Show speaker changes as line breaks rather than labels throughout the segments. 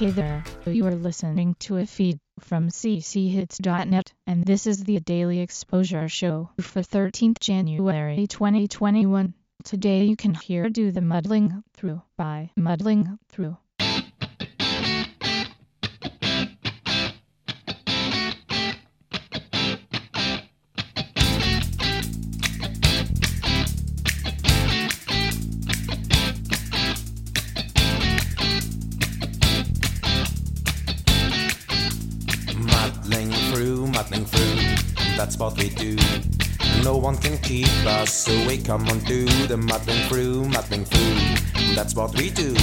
Hey there, you are listening to a feed from cchits.net, and this is the Daily Exposure Show for 13th January 2021. Today you can hear Do the Muddling Through by Muddling Through.
Muddling through, that's what we do. No one can keep us, we come on do the muddling through, muddling through, that's what we do.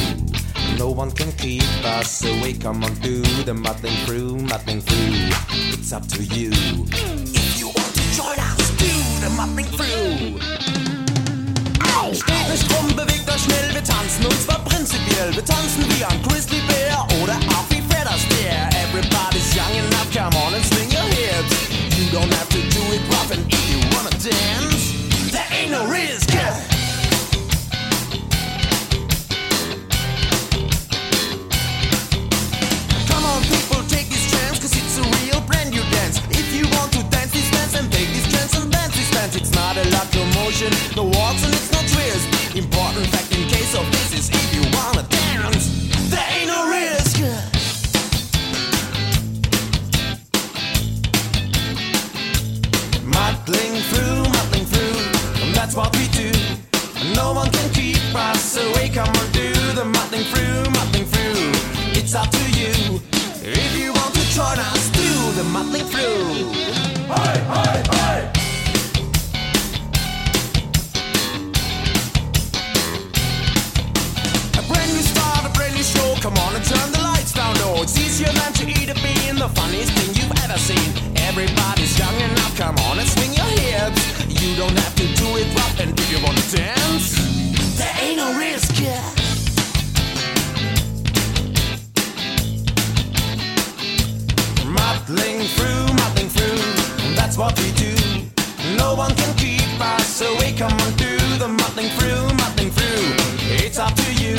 No one can keep us, we come on do the muddling through, muddling through. It's up to you. If you want to join us, do the muddling through. Steht nicht rum, bewegt euch schnell, wir tanzen und zwar prinzipiell. Wir tanzen wie ein er Grizzly it's not a locomotion, no waltz and it's no twist. Important fact in case of this is if you wanna dance, seen. Everybody's young enough. Come on and swing your hips. You don't have to do it rough. And if you wanna dance, there ain't no risk. Muddling through, muddling through. That's what we do. No one can keep us away. Come on, do the muddling through, muddling through. It's up to you.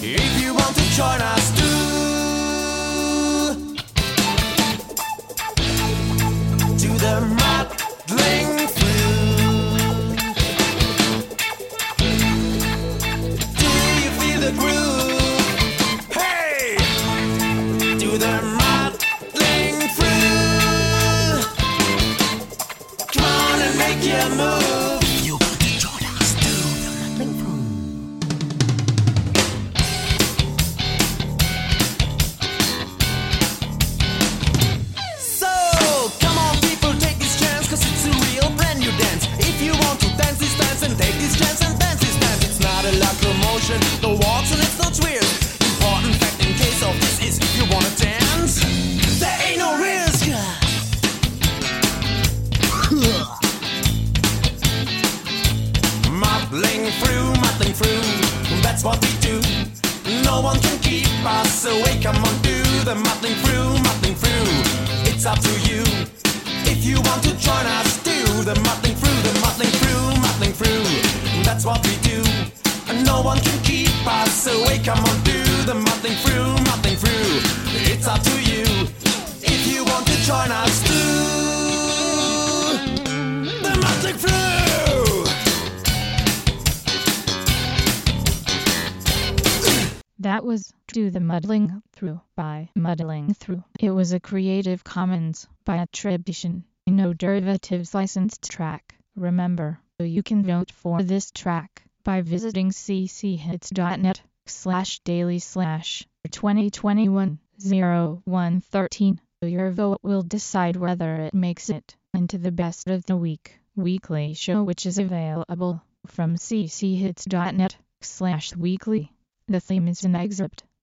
If you want to join us, make your move. You want to join us, muddling. So, come on, people, take this chance, cause it's a real brand new dance. If you want to dance this dance and take this chance and dance this dance, it's not a locomotion, muddling through, muddling through. It's up to you. If you want to join us, do the muddling through, the muddling through, muddling through. That's what we do. And no one can keep us away. Come on, do the muddling through, muddling through. It's up to you. If you want to join us, do the muddling through.
That was Do the Muddling Through by Muddling Through. It was a Creative Commons by attribution, no derivatives licensed track. Remember, you can vote for this track by visiting cchits.net slash daily slash 2021 0113. Your vote will decide whether it makes it into the best of the week weekly show which is available from cchits.net slash weekly. The theme is an excerpt